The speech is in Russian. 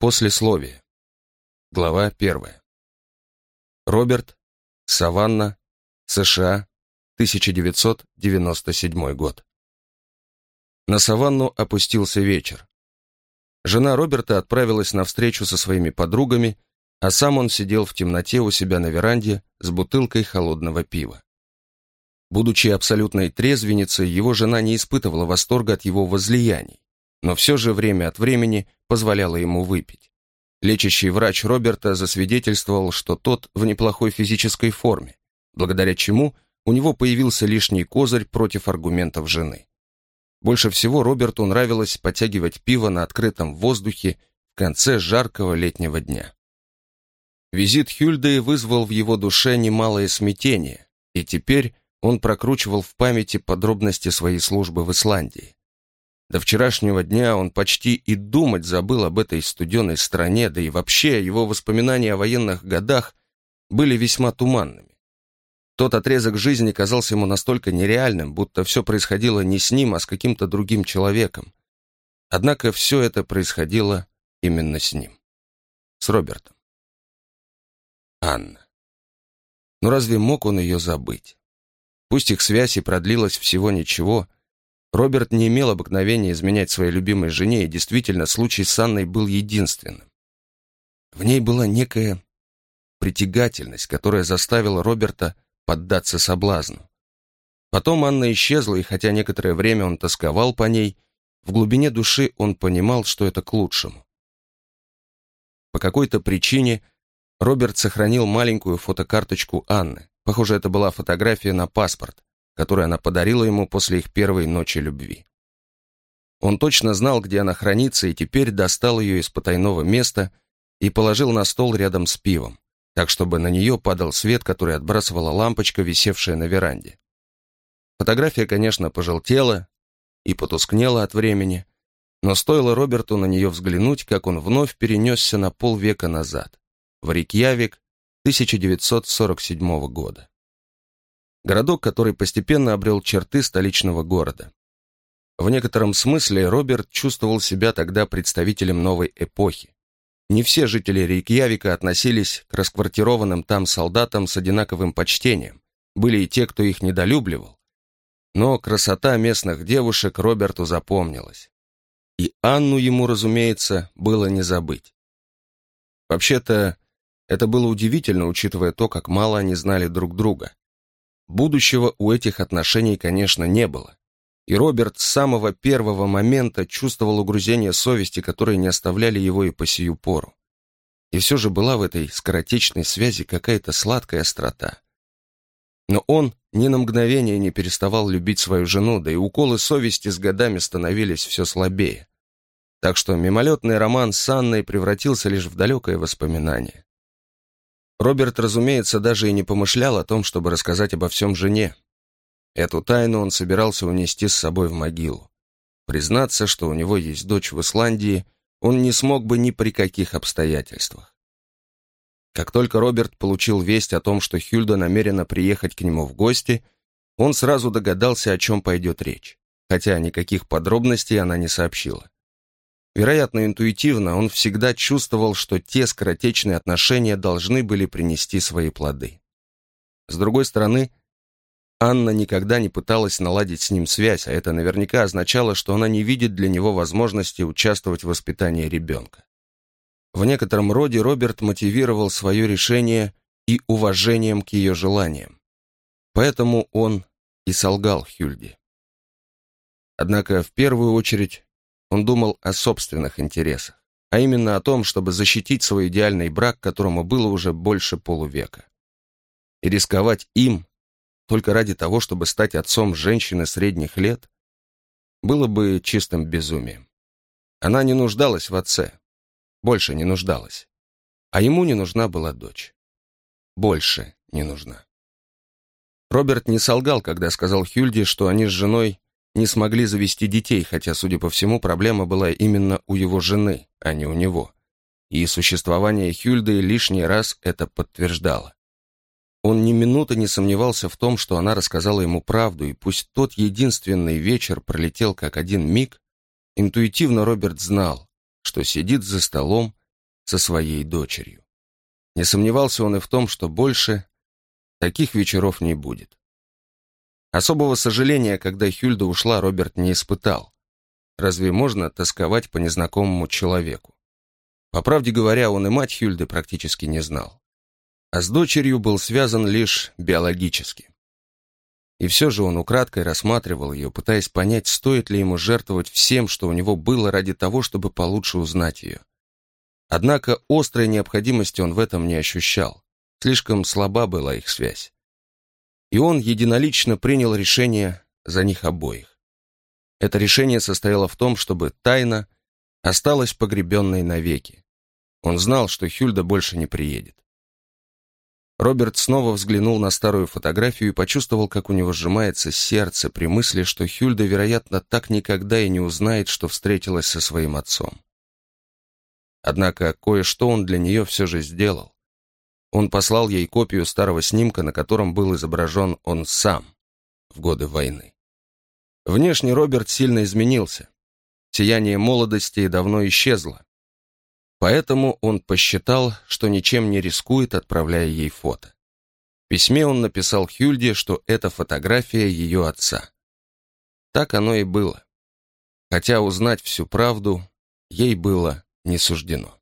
Послесловие. Глава первая. Роберт, Саванна, США, 1997 год. На Саванну опустился вечер. Жена Роберта отправилась на встречу со своими подругами, а сам он сидел в темноте у себя на веранде с бутылкой холодного пива. Будучи абсолютной трезвенницей, его жена не испытывала восторга от его возлияний, но все же время от времени позволяла ему выпить. Лечащий врач Роберта засвидетельствовал, что тот в неплохой физической форме, благодаря чему у него появился лишний козырь против аргументов жены. Больше всего Роберту нравилось подтягивать пиво на открытом воздухе в конце жаркого летнего дня. Визит Хюльды вызвал в его душе немалое смятение, и теперь он прокручивал в памяти подробности своей службы в Исландии. До вчерашнего дня он почти и думать забыл об этой студеной стране, да и вообще его воспоминания о военных годах были весьма туманными. Тот отрезок жизни казался ему настолько нереальным, будто все происходило не с ним, а с каким-то другим человеком. Однако все это происходило именно с ним. С Робертом. Анна. Но разве мог он ее забыть? Пусть их связь и продлилась всего ничего, Роберт не имел обыкновения изменять своей любимой жене, и действительно, случай с Анной был единственным. В ней была некая притягательность, которая заставила Роберта поддаться соблазну. Потом Анна исчезла, и хотя некоторое время он тосковал по ней, в глубине души он понимал, что это к лучшему. По какой-то причине Роберт сохранил маленькую фотокарточку Анны. Похоже, это была фотография на паспорт которую она подарила ему после их первой ночи любви. Он точно знал, где она хранится, и теперь достал ее из потайного места и положил на стол рядом с пивом, так чтобы на нее падал свет, который отбрасывала лампочка, висевшая на веранде. Фотография, конечно, пожелтела и потускнела от времени, но стоило Роберту на нее взглянуть, как он вновь перенесся на полвека назад, в Рикьявик 1947 года городок, который постепенно обрел черты столичного города. В некотором смысле Роберт чувствовал себя тогда представителем новой эпохи. Не все жители Рейкьявика относились к расквартированным там солдатам с одинаковым почтением, были и те, кто их недолюбливал. Но красота местных девушек Роберту запомнилась. И Анну ему, разумеется, было не забыть. Вообще-то, это было удивительно, учитывая то, как мало они знали друг друга. Будущего у этих отношений, конечно, не было. И Роберт с самого первого момента чувствовал угрызение совести, которые не оставляли его и по сию пору. И все же была в этой скоротечной связи какая-то сладкая острота. Но он ни на мгновение не переставал любить свою жену, да и уколы совести с годами становились все слабее. Так что мимолетный роман с Анной превратился лишь в далекое воспоминание. Роберт, разумеется, даже и не помышлял о том, чтобы рассказать обо всем жене. Эту тайну он собирался унести с собой в могилу. Признаться, что у него есть дочь в Исландии, он не смог бы ни при каких обстоятельствах. Как только Роберт получил весть о том, что Хюльда намерена приехать к нему в гости, он сразу догадался, о чем пойдет речь, хотя никаких подробностей она не сообщила. Вероятно, интуитивно он всегда чувствовал, что те скоротечные отношения должны были принести свои плоды. С другой стороны, Анна никогда не пыталась наладить с ним связь, а это наверняка означало, что она не видит для него возможности участвовать в воспитании ребенка. В некотором роде Роберт мотивировал свое решение и уважением к ее желаниям. Поэтому он и солгал Хюльде. Однако в первую очередь он думал о собственных интересах, а именно о том, чтобы защитить свой идеальный брак, которому было уже больше полувека. И рисковать им только ради того, чтобы стать отцом женщины средних лет, было бы чистым безумием. Она не нуждалась в отце, больше не нуждалась. А ему не нужна была дочь. Больше не нужна. Роберт не солгал, когда сказал Хюльде, что они с женой не смогли завести детей, хотя, судя по всему, проблема была именно у его жены, а не у него. И существование Хюльды лишний раз это подтверждало. Он ни минуты не сомневался в том, что она рассказала ему правду, и пусть тот единственный вечер пролетел как один миг, интуитивно Роберт знал, что сидит за столом со своей дочерью. Не сомневался он и в том, что больше таких вечеров не будет. Особого сожаления, когда Хюльда ушла, Роберт не испытал. Разве можно тосковать по незнакомому человеку? По правде говоря, он и мать Хюльды практически не знал. А с дочерью был связан лишь биологически. И все же он украдкой рассматривал ее, пытаясь понять, стоит ли ему жертвовать всем, что у него было ради того, чтобы получше узнать ее. Однако острой необходимости он в этом не ощущал. Слишком слаба была их связь. И он единолично принял решение за них обоих. Это решение состояло в том, чтобы тайна осталась погребенной навеки. Он знал, что Хюльда больше не приедет. Роберт снова взглянул на старую фотографию и почувствовал, как у него сжимается сердце при мысли, что Хюльда, вероятно, так никогда и не узнает, что встретилась со своим отцом. Однако кое-что он для нее все же сделал. Он послал ей копию старого снимка, на котором был изображен он сам в годы войны. Внешне Роберт сильно изменился. Сияние молодости давно исчезло. Поэтому он посчитал, что ничем не рискует, отправляя ей фото. В письме он написал Хюльде, что это фотография ее отца. Так оно и было. Хотя узнать всю правду ей было не суждено.